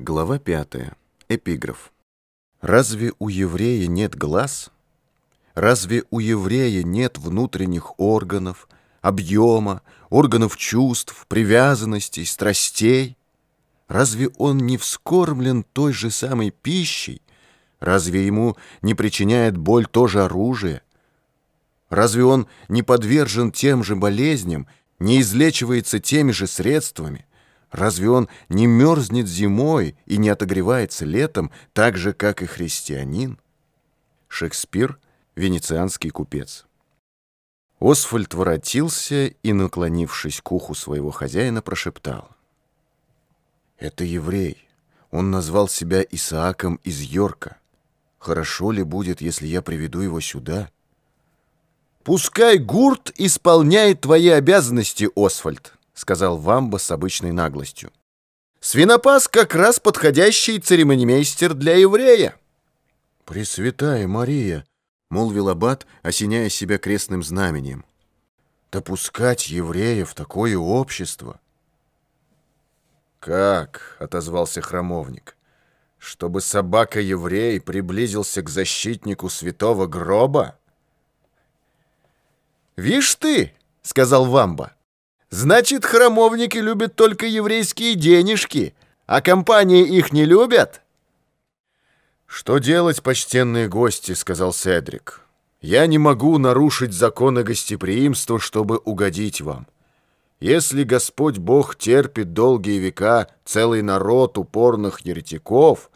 Глава 5. Эпиграф. Разве у еврея нет глаз? Разве у еврея нет внутренних органов, объема, органов чувств, привязанностей, страстей? Разве он не вскормлен той же самой пищей? Разве ему не причиняет боль то же оружие? Разве он не подвержен тем же болезням, не излечивается теми же средствами? Разве он не мерзнет зимой и не отогревается летом, так же, как и христианин? Шекспир, венецианский купец. Освальд воротился и, наклонившись к уху своего хозяина, прошептал. «Это еврей. Он назвал себя Исааком из Йорка. Хорошо ли будет, если я приведу его сюда?» «Пускай гурт исполняет твои обязанности, Освальд», сказал Вамба с обычной наглостью. «Свинопас как раз подходящий церемонимейстер для еврея». «Пресвятая Мария!» — молвил Аббат, осеняя себя крестным знамением. «Допускать еврея в такое общество!» «Как?» — отозвался храмовник. «Чтобы собака-еврей приблизился к защитнику святого гроба?» «Вишь ты!» — сказал Вамба. Значит, храмовники любят только еврейские денежки, а компании их не любят? «Что делать, почтенные гости?» — сказал Седрик. «Я не могу нарушить законы гостеприимства, чтобы угодить вам. Если Господь Бог терпит долгие века целый народ упорных еретиков,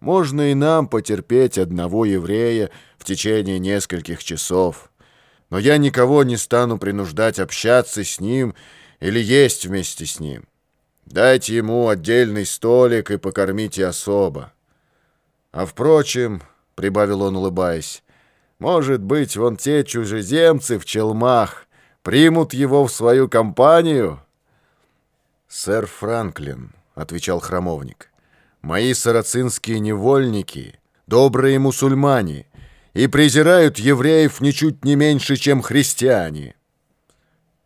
можно и нам потерпеть одного еврея в течение нескольких часов» но я никого не стану принуждать общаться с ним или есть вместе с ним. Дайте ему отдельный столик и покормите особо. А впрочем, — прибавил он, улыбаясь, — может быть, вон те чужеземцы в челмах примут его в свою компанию? Сэр Франклин, — отвечал храмовник, — мои сарацинские невольники, добрые мусульмане — и презирают евреев ничуть не меньше, чем христиане.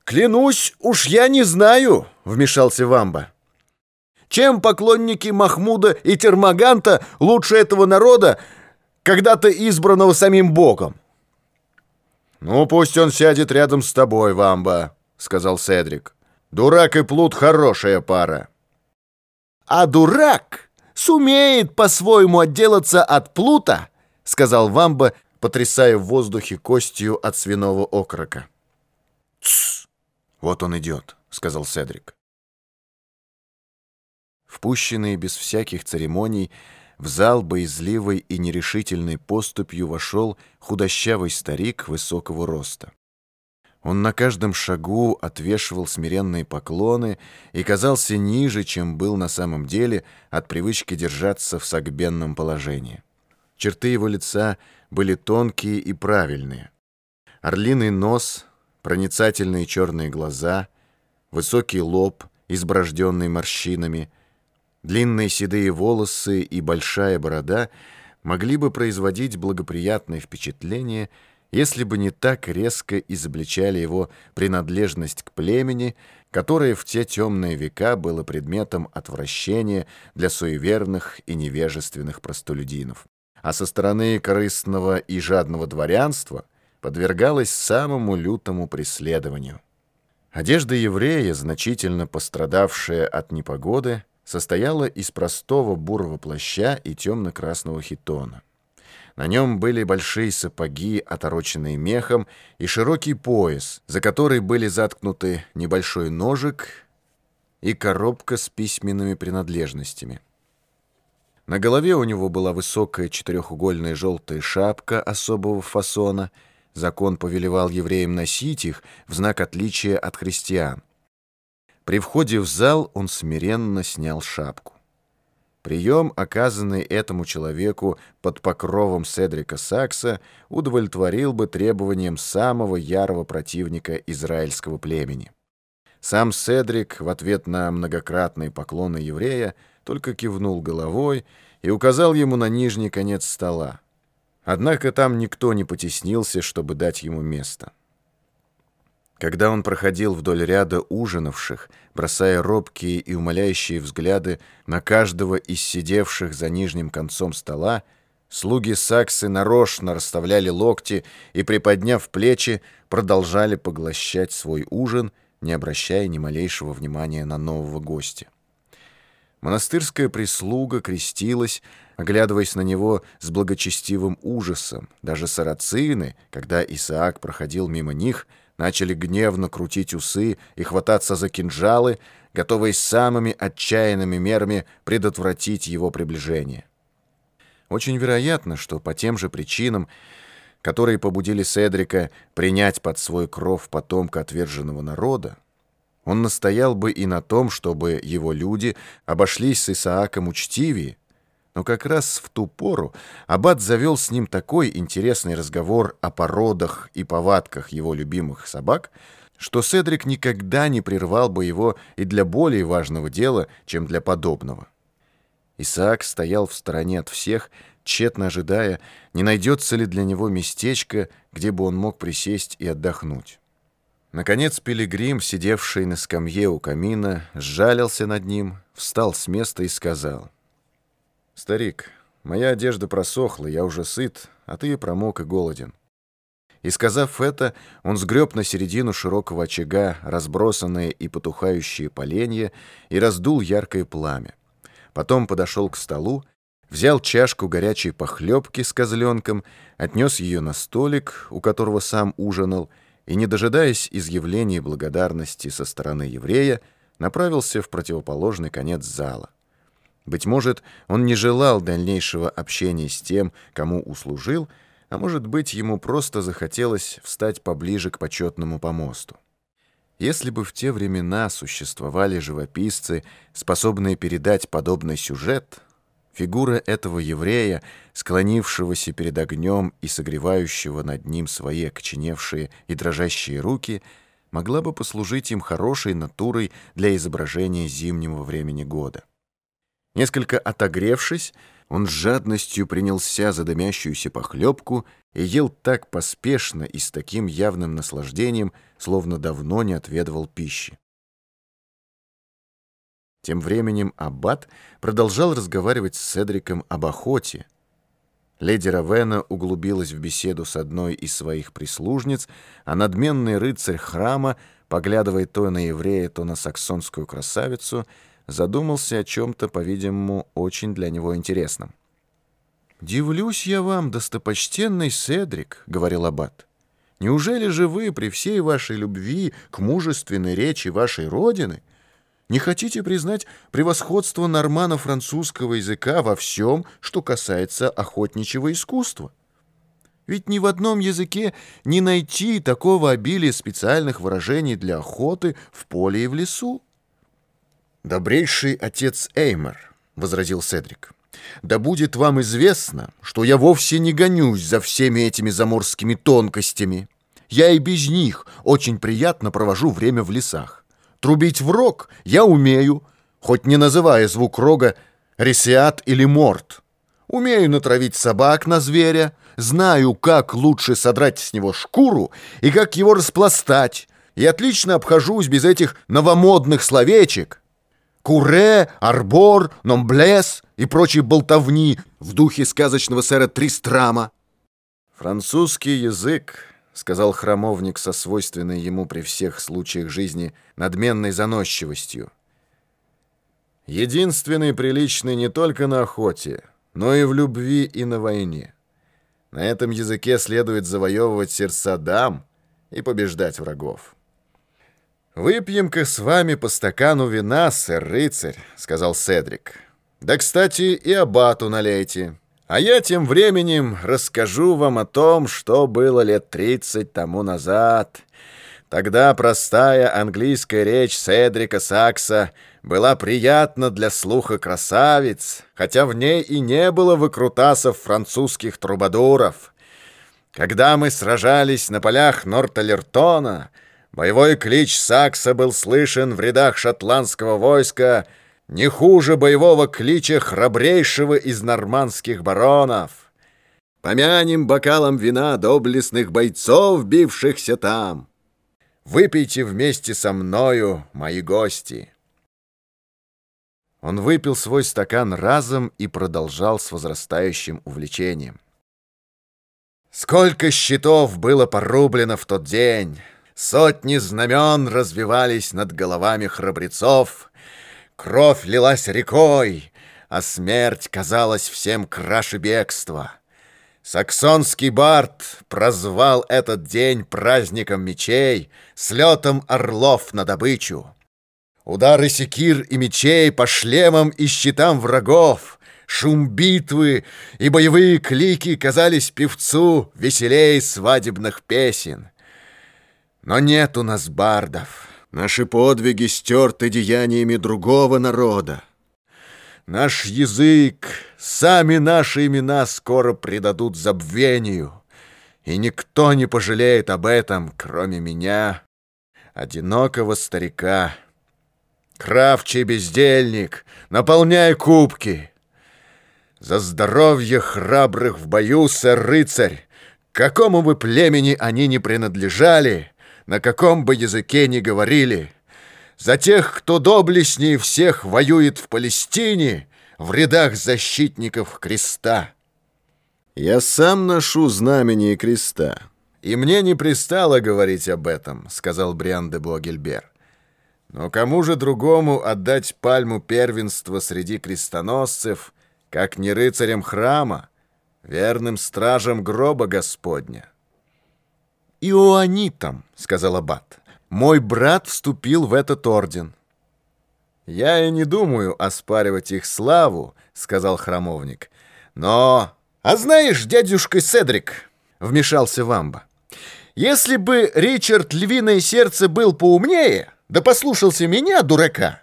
«Клянусь, уж я не знаю», — вмешался Вамба. «Чем поклонники Махмуда и Термаганта лучше этого народа, когда-то избранного самим Богом?» «Ну, пусть он сядет рядом с тобой, Вамба», — сказал Седрик. «Дурак и плут — хорошая пара». «А дурак сумеет по-своему отделаться от плута», — сказал Вамба, потрясая в воздухе костью от свиного окрока. «Тссс! Вот он идет», — сказал Седрик. Впущенный без всяких церемоний, в зал боязливой и нерешительной поступью вошел худощавый старик высокого роста. Он на каждом шагу отвешивал смиренные поклоны и казался ниже, чем был на самом деле от привычки держаться в согбенном положении. Черты его лица были тонкие и правильные. Орлиный нос, проницательные черные глаза, высокий лоб, изброжденный морщинами, длинные седые волосы и большая борода могли бы производить благоприятное впечатление, если бы не так резко изобличали его принадлежность к племени, которое в те темные века было предметом отвращения для суеверных и невежественных простолюдинов а со стороны корыстного и жадного дворянства подвергалась самому лютому преследованию. Одежда еврея, значительно пострадавшая от непогоды, состояла из простого бурого плаща и темно-красного хитона. На нем были большие сапоги, отороченные мехом, и широкий пояс, за который были заткнуты небольшой ножик и коробка с письменными принадлежностями. На голове у него была высокая четырехугольная желтая шапка особого фасона. Закон повелевал евреям носить их в знак отличия от христиан. При входе в зал он смиренно снял шапку. Прием, оказанный этому человеку под покровом Седрика Сакса, удовлетворил бы требованиям самого ярого противника израильского племени. Сам Седрик в ответ на многократные поклоны еврея только кивнул головой и указал ему на нижний конец стола. Однако там никто не потеснился, чтобы дать ему место. Когда он проходил вдоль ряда ужинавших, бросая робкие и умоляющие взгляды на каждого из сидевших за нижним концом стола, слуги Саксы нарочно расставляли локти и, приподняв плечи, продолжали поглощать свой ужин, не обращая ни малейшего внимания на нового гостя. Монастырская прислуга крестилась, оглядываясь на него с благочестивым ужасом. Даже сарацины, когда Исаак проходил мимо них, начали гневно крутить усы и хвататься за кинжалы, готовые самыми отчаянными мерами предотвратить его приближение. Очень вероятно, что по тем же причинам, которые побудили Седрика принять под свой кров потомка отверженного народа, он настоял бы и на том, чтобы его люди обошлись с Исааком учтивее, но как раз в ту пору Аббат завел с ним такой интересный разговор о породах и повадках его любимых собак, что Седрик никогда не прервал бы его и для более важного дела, чем для подобного. Исаак стоял в стороне от всех, тщетно ожидая, не найдется ли для него местечко, где бы он мог присесть и отдохнуть. Наконец пилигрим, сидевший на скамье у камина, сжалился над ним, встал с места и сказал. «Старик, моя одежда просохла, я уже сыт, а ты промок и голоден». И сказав это, он сгреб на середину широкого очага разбросанные и потухающие поленья и раздул яркое пламя. Потом подошел к столу, взял чашку горячей похлебки с козленком, отнес ее на столик, у которого сам ужинал, и, не дожидаясь изъявления благодарности со стороны еврея, направился в противоположный конец зала. Быть может, он не желал дальнейшего общения с тем, кому услужил, а может быть, ему просто захотелось встать поближе к почетному помосту. Если бы в те времена существовали живописцы, способные передать подобный сюжет, Фигура этого еврея, склонившегося перед огнем и согревающего над ним свои окоченевшие и дрожащие руки, могла бы послужить им хорошей натурой для изображения зимнего времени года. Несколько отогревшись, он с жадностью принялся за дымящуюся похлебку и ел так поспешно и с таким явным наслаждением, словно давно не отведывал пищи. Тем временем Аббат продолжал разговаривать с Седриком об охоте. Леди Равена углубилась в беседу с одной из своих прислужниц, а надменный рыцарь храма, поглядывая то на еврея, то на саксонскую красавицу, задумался о чем-то, по-видимому, очень для него интересном. «Дивлюсь я вам, достопочтенный Седрик», — говорил Аббат. «Неужели же вы при всей вашей любви к мужественной речи вашей родины — не хотите признать превосходство нормано-французского языка во всем, что касается охотничьего искусства? Ведь ни в одном языке не найти такого обилия специальных выражений для охоты в поле и в лесу. «Добрейший отец Эймер», — возразил Седрик, — «да будет вам известно, что я вовсе не гонюсь за всеми этими заморскими тонкостями. Я и без них очень приятно провожу время в лесах. Трубить в рог я умею, хоть не называя звук рога ресиат или морт. Умею натравить собак на зверя, знаю, как лучше содрать с него шкуру и как его распластать, и отлично обхожусь без этих новомодных словечек. Куре, арбор, номблес и прочей болтовни в духе сказочного сэра Тристрама. Французский язык — сказал храмовник со свойственной ему при всех случаях жизни надменной заносчивостью. «Единственный приличный не только на охоте, но и в любви и на войне. На этом языке следует завоевывать сердца дам и побеждать врагов». «Выпьем-ка с вами по стакану вина, сэр-рыцарь», — сказал Седрик. «Да, кстати, и абату налейте». А я тем временем расскажу вам о том, что было лет тридцать тому назад. Тогда простая английская речь Седрика Сакса была приятна для слуха красавиц, хотя в ней и не было выкрутасов французских трубадуров. Когда мы сражались на полях Норталертона, боевой клич Сакса был слышен в рядах шотландского войска — не хуже боевого клича храбрейшего из нормандских баронов. Помянем бокалом вина доблестных бойцов, бившихся там. Выпейте вместе со мною, мои гости!» Он выпил свой стакан разом и продолжал с возрастающим увлечением. Сколько щитов было порублено в тот день! Сотни знамен развивались над головами храбрецов. Кровь лилась рекой, а смерть казалась всем краше бегства. Саксонский бард прозвал этот день праздником мечей, слетом орлов на добычу. Удары секир и мечей по шлемам и щитам врагов, шум битвы и боевые клики казались певцу веселей свадебных песен. Но нет у нас бардов. Наши подвиги стерты деяниями другого народа. Наш язык, сами наши имена скоро предадут забвению, и никто не пожалеет об этом, кроме меня, одинокого старика. Кравчий бездельник, наполняй кубки. За здоровье храбрых в бою, сэр-рыцарь, какому бы племени они ни принадлежали, на каком бы языке ни говорили, за тех, кто доблестнее всех воюет в Палестине, в рядах защитников креста. Я сам ношу знамение креста. И мне не пристало говорить об этом, сказал Бриан де Блогельбер. Но кому же другому отдать пальму первенства среди крестоносцев, как не рыцарям храма, верным стражам гроба Господня? «Иоанитам», — сказал Аббат. «Мой брат вступил в этот орден». «Я и не думаю оспаривать их славу», — сказал храмовник. «Но... А знаешь, дядюшка Седрик», — вмешался Вамба, «если бы Ричард Львиное Сердце был поумнее...» Да послушался меня, дурака.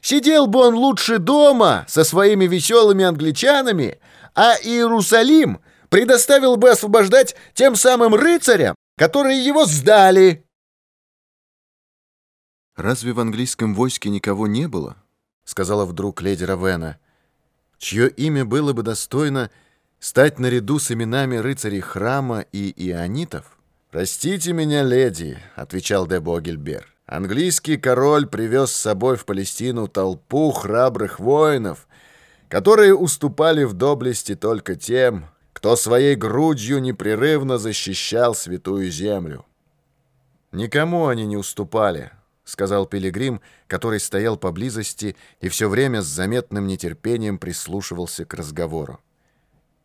Сидел бы он лучше дома со своими веселыми англичанами, а Иерусалим предоставил бы освобождать тем самым рыцарям, которые его сдали. «Разве в английском войске никого не было?» — сказала вдруг леди Равена, чье имя было бы достойно стать наряду с именами рыцарей храма и ионитов? «Простите меня, леди», — отвечал де Богельбер. Английский король привез с собой в Палестину толпу храбрых воинов, которые уступали в доблести только тем, кто своей грудью непрерывно защищал святую землю. «Никому они не уступали», — сказал Пилигрим, который стоял поблизости и все время с заметным нетерпением прислушивался к разговору.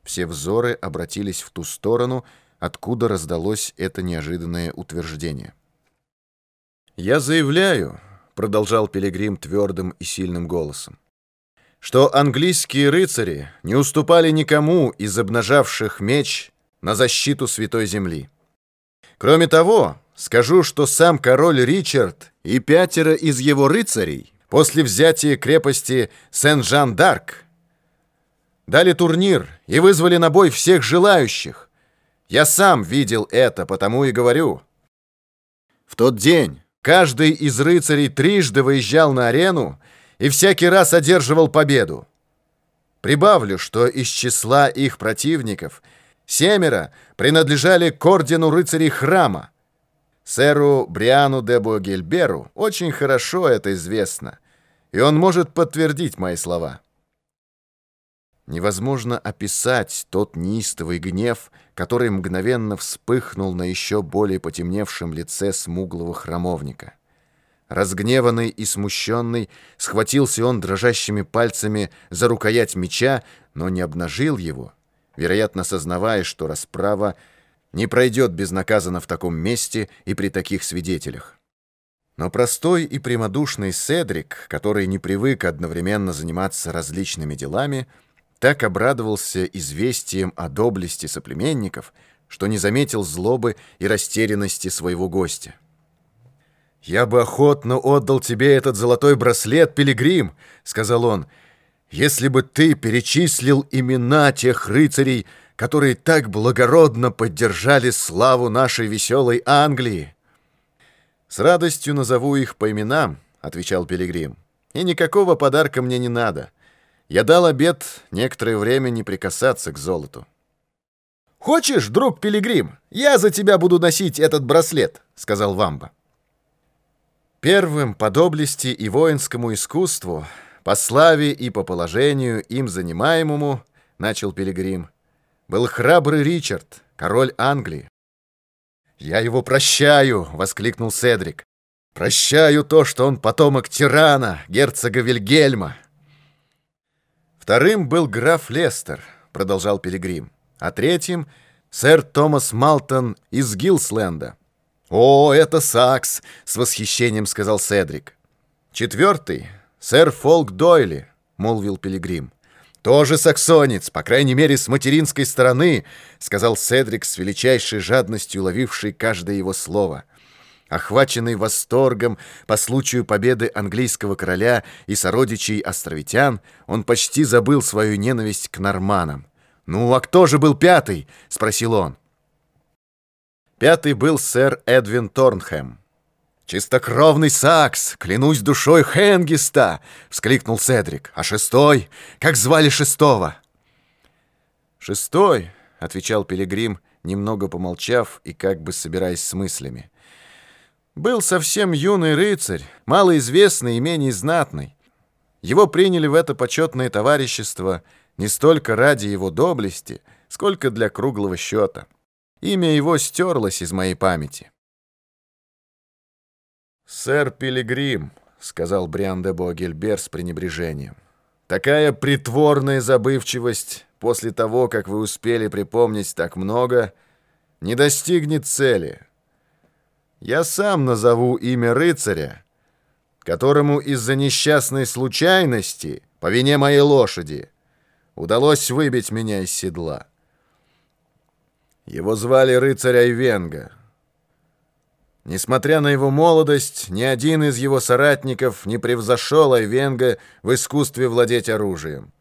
Все взоры обратились в ту сторону, откуда раздалось это неожиданное утверждение. «Я заявляю», — продолжал Пилигрим твердым и сильным голосом, что английские рыцари не уступали никому из обнажавших меч на защиту Святой Земли. Кроме того, скажу, что сам король Ричард и пятеро из его рыцарей после взятия крепости Сен-Жан-Дарк дали турнир и вызвали на бой всех желающих. Я сам видел это, потому и говорю. В тот день Каждый из рыцарей трижды выезжал на арену и всякий раз одерживал победу. Прибавлю, что из числа их противников семеро принадлежали к ордену рыцарей храма. Сэру Бриану де Богельберу очень хорошо это известно, и он может подтвердить мои слова. Невозможно описать тот неистовый гнев, который мгновенно вспыхнул на еще более потемневшем лице смуглого храмовника. Разгневанный и смущенный, схватился он дрожащими пальцами за рукоять меча, но не обнажил его, вероятно, сознавая, что расправа не пройдет безнаказанно в таком месте и при таких свидетелях. Но простой и прямодушный Седрик, который не привык одновременно заниматься различными делами, — так обрадовался известием о доблести соплеменников, что не заметил злобы и растерянности своего гостя. «Я бы охотно отдал тебе этот золотой браслет, Пилигрим», — сказал он, «если бы ты перечислил имена тех рыцарей, которые так благородно поддержали славу нашей веселой Англии». «С радостью назову их по именам», — отвечал Пилигрим, «и никакого подарка мне не надо». Я дал обед некоторое время не прикасаться к золоту. «Хочешь, друг Пилигрим, я за тебя буду носить этот браслет», — сказал Вамба. Первым по доблести и воинскому искусству, по славе и по положению им занимаемому, начал Пилигрим, был храбрый Ричард, король Англии. «Я его прощаю!» — воскликнул Седрик. «Прощаю то, что он потомок тирана, герцога Вильгельма!» Вторым был граф Лестер, продолжал Пилигрим, а третьим — сэр Томас Малтон из Гилсленда. «О, это Сакс!» — с восхищением сказал Седрик. «Четвертый — сэр Фолк Дойли», — молвил Пилигрим. «Тоже саксонец, по крайней мере, с материнской стороны», — сказал Седрик с величайшей жадностью, ловивший каждое его слово. Охваченный восторгом по случаю победы английского короля и сородичей островитян, он почти забыл свою ненависть к норманам. «Ну, а кто же был пятый?» — спросил он. Пятый был сэр Эдвин Торнхэм. «Чистокровный сакс! Клянусь душой Хенгиста!» — вскликнул Седрик. «А шестой? Как звали шестого?» «Шестой», — отвечал Пилигрим, немного помолчав и как бы собираясь с мыслями. «Был совсем юный рыцарь, малоизвестный и менее знатный. Его приняли в это почетное товарищество не столько ради его доблести, сколько для круглого счета. Имя его стерлось из моей памяти». «Сэр Пилигрим», — сказал Бриан де Буагельбер с пренебрежением, «такая притворная забывчивость после того, как вы успели припомнить так много, не достигнет цели. Я сам назову имя рыцаря, которому из-за несчастной случайности, по вине моей лошади, удалось выбить меня из седла. Его звали рыцарь Айвенга». Несмотря на его молодость, ни один из его соратников не превзошел Айвенга в искусстве владеть оружием.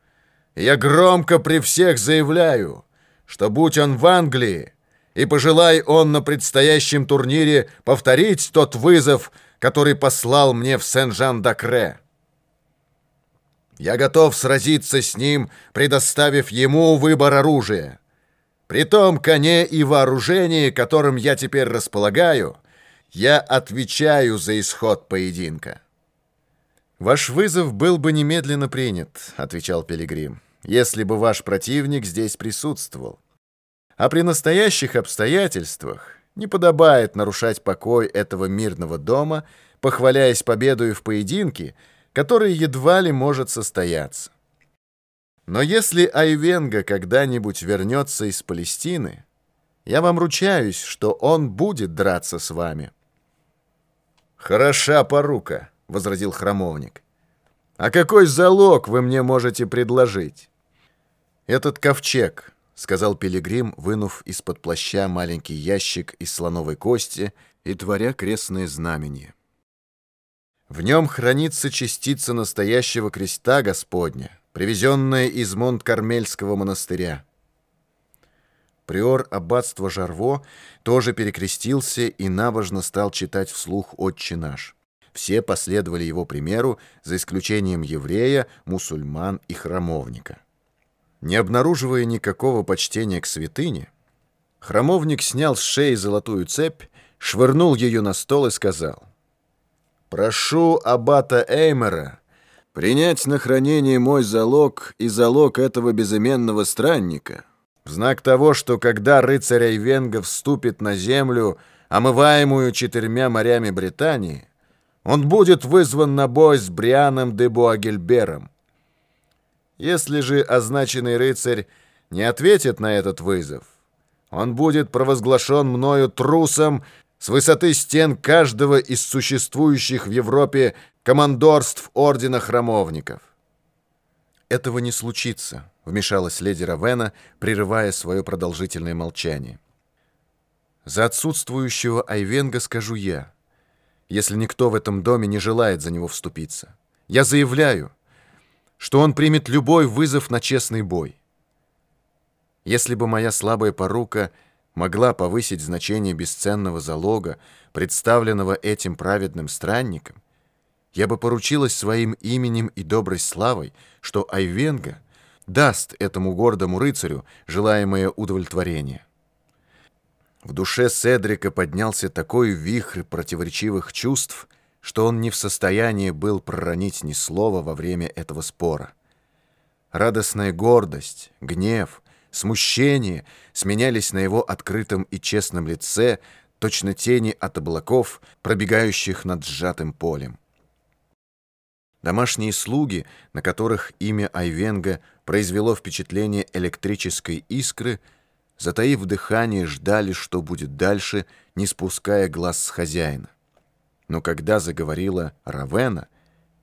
И я громко при всех заявляю, что будь он в Англии, и пожелай он на предстоящем турнире повторить тот вызов, который послал мне в Сен-Жан-Дакре. Я готов сразиться с ним, предоставив ему выбор оружия. При том коне и вооружении, которым я теперь располагаю — я отвечаю за исход поединка. «Ваш вызов был бы немедленно принят», — отвечал Пилигрим, «если бы ваш противник здесь присутствовал. А при настоящих обстоятельствах не подобает нарушать покой этого мирного дома, похваляясь победой в поединке, который едва ли может состояться. Но если Айвенга когда-нибудь вернется из Палестины, я вам ручаюсь, что он будет драться с вами». «Хороша порука», — возразил храмовник. «А какой залог вы мне можете предложить?» «Этот ковчег», — сказал Пилигрим, вынув из-под плаща маленький ящик из слоновой кости и творя крестное знамение. В нем хранится частица настоящего креста Господня, привезенная из Монт-Кармельского монастыря. Приор аббатства Жарво тоже перекрестился и набожно стал читать вслух «Отче наш». Все последовали его примеру, за исключением еврея, мусульман и храмовника. Не обнаруживая никакого почтения к святыне, храмовник снял с шеи золотую цепь, швырнул ее на стол и сказал, «Прошу аббата Эймера принять на хранение мой залог и залог этого безыменного странника» в знак того, что когда рыцарь Айвенга вступит на землю, омываемую четырьмя морями Британии, он будет вызван на бой с Брианом де Буагельбером. Если же означенный рыцарь не ответит на этот вызов, он будет провозглашен мною трусом с высоты стен каждого из существующих в Европе командорств Ордена Храмовников. Этого не случится вмешалась леди Равена, прерывая свое продолжительное молчание. «За отсутствующего Айвенга скажу я, если никто в этом доме не желает за него вступиться. Я заявляю, что он примет любой вызов на честный бой. Если бы моя слабая порука могла повысить значение бесценного залога, представленного этим праведным странником, я бы поручилась своим именем и доброй славой, что Айвенга — даст этому гордому рыцарю желаемое удовлетворение. В душе Седрика поднялся такой вихрь противоречивых чувств, что он не в состоянии был проронить ни слова во время этого спора. Радостная гордость, гнев, смущение сменялись на его открытом и честном лице, точно тени от облаков, пробегающих над сжатым полем. Домашние слуги, на которых имя Айвенга произвело впечатление электрической искры, затаив дыхание, ждали, что будет дальше, не спуская глаз с хозяина. Но когда заговорила Равена,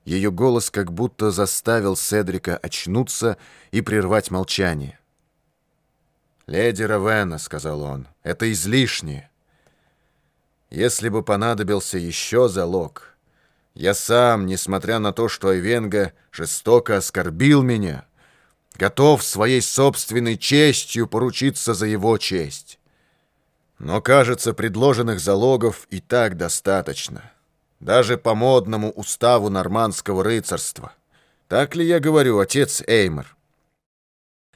ее голос как будто заставил Седрика очнуться и прервать молчание. «Леди Равена», — сказал он, — «это излишнее. Если бы понадобился еще залог, я сам, несмотря на то, что Айвенга жестоко оскорбил меня, готов своей собственной честью поручиться за его честь». Но, кажется, предложенных залогов и так достаточно. Даже по модному уставу нормандского рыцарства. Так ли я говорю, отец Эймер?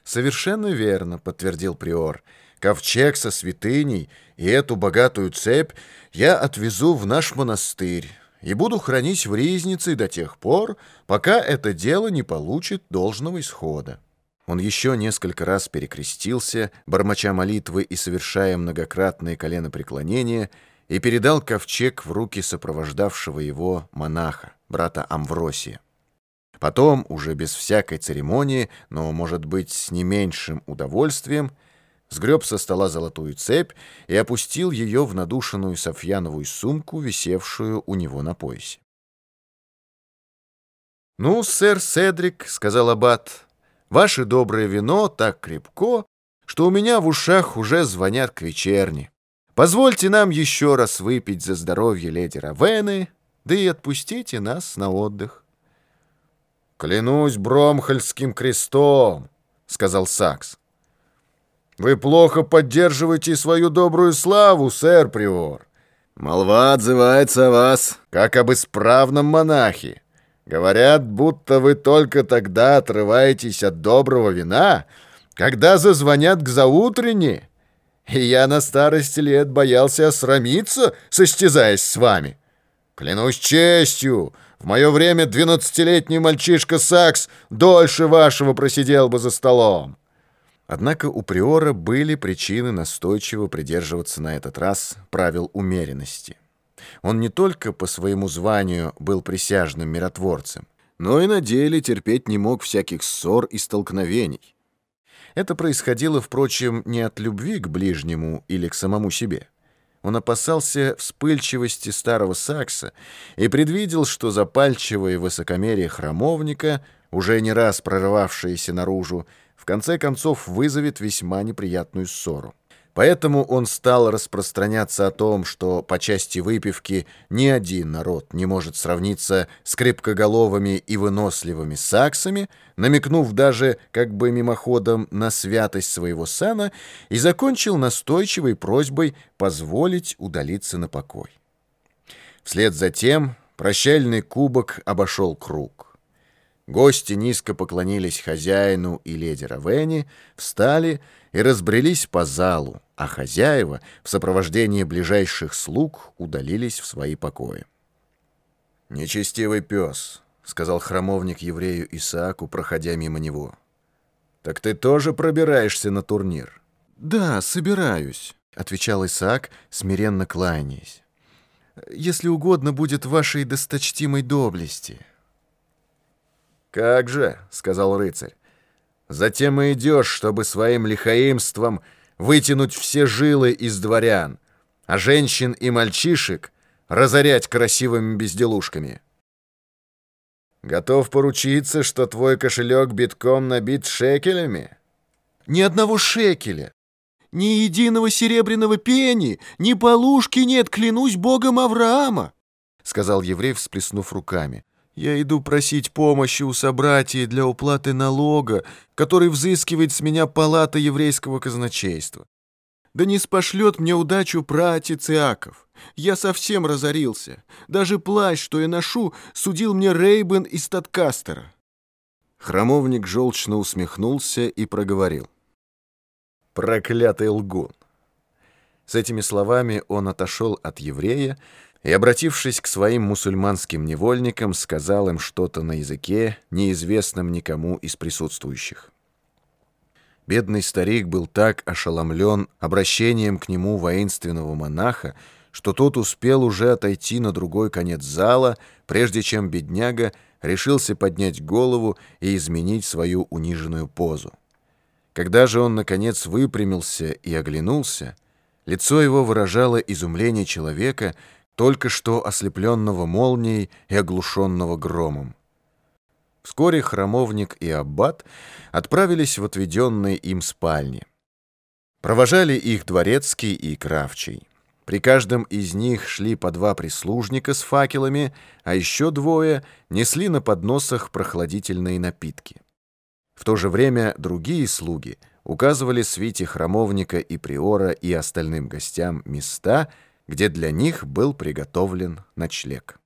Совершенно верно, подтвердил приор. Ковчег со святыней и эту богатую цепь я отвезу в наш монастырь и буду хранить в ризнице до тех пор, пока это дело не получит должного исхода. Он еще несколько раз перекрестился, бормоча молитвы и совершая многократные коленопреклонения, и передал ковчег в руки сопровождавшего его монаха, брата Амвросия. Потом, уже без всякой церемонии, но, может быть, с не меньшим удовольствием, сгреб со стола золотую цепь и опустил ее в надушенную софьяновую сумку, висевшую у него на поясе. «Ну, сэр Седрик», — сказал Аббат, Ваше доброе вино так крепко, что у меня в ушах уже звонят к вечерне. Позвольте нам еще раз выпить за здоровье леди Равены, да и отпустите нас на отдых. «Клянусь Бромхальским крестом», — сказал Сакс. «Вы плохо поддерживаете свою добрую славу, сэр Приор. Молва отзывается о вас, как об исправном монахе. Говорят, будто вы только тогда отрываетесь от доброго вина, когда зазвонят к заутренне. И я на старости лет боялся осрамиться, состязаясь с вами. Клянусь честью, в мое время двенадцатилетний мальчишка Сакс дольше вашего просидел бы за столом. Однако у Приора были причины настойчиво придерживаться на этот раз правил умеренности. Он не только по своему званию был присяжным миротворцем, но и на деле терпеть не мог всяких ссор и столкновений. Это происходило, впрочем, не от любви к ближнему или к самому себе. Он опасался вспыльчивости старого Сакса и предвидел, что запальчивое высокомерие храмовника, уже не раз прорывавшееся наружу, в конце концов вызовет весьма неприятную ссору. Поэтому он стал распространяться о том, что по части выпивки ни один народ не может сравниться с крепкоголовыми и выносливыми саксами, намекнув даже как бы мимоходом на святость своего сана, и закончил настойчивой просьбой позволить удалиться на покой. Вслед за тем прощальный кубок обошел круг. Гости низко поклонились хозяину и леди Равенни, встали и разбрелись по залу, а хозяева в сопровождении ближайших слуг удалились в свои покои. «Нечестивый пес», — сказал храмовник еврею Исааку, проходя мимо него. «Так ты тоже пробираешься на турнир?» «Да, собираюсь», — отвечал Исаак, смиренно кланяясь. «Если угодно будет вашей досточтимой доблести». «Как же», — сказал рыцарь, — «затем и идешь, чтобы своим лихаимством вытянуть все жилы из дворян, а женщин и мальчишек разорять красивыми безделушками. Готов поручиться, что твой кошелек битком набит шекелями? Ни одного шекеля, ни единого серебряного пени, ни полушки нет, клянусь богом Авраама, сказал еврей, всплеснув руками. Я иду просить помощи у собратьев для уплаты налога, который взыскивает с меня палата еврейского казначейства. Да не спошлет мне удачу пратец Иаков. Я совсем разорился. Даже плащ, что я ношу, судил мне Рейбен из Таткастера. Храмовник желчно усмехнулся и проговорил. Проклятый лгун! С этими словами он отошел от еврея и, обратившись к своим мусульманским невольникам, сказал им что-то на языке, неизвестном никому из присутствующих. Бедный старик был так ошеломлен обращением к нему воинственного монаха, что тот успел уже отойти на другой конец зала, прежде чем бедняга решился поднять голову и изменить свою униженную позу. Когда же он, наконец, выпрямился и оглянулся, лицо его выражало изумление человека, только что ослепленного молнией и оглушенного громом. Вскоре храмовник и аббат отправились в отведенные им спальни. Провожали их дворецкий и кравчий. При каждом из них шли по два прислужника с факелами, а еще двое несли на подносах прохладительные напитки. В то же время другие слуги указывали свите храмовника и приора и остальным гостям места, где для них был приготовлен ночлег.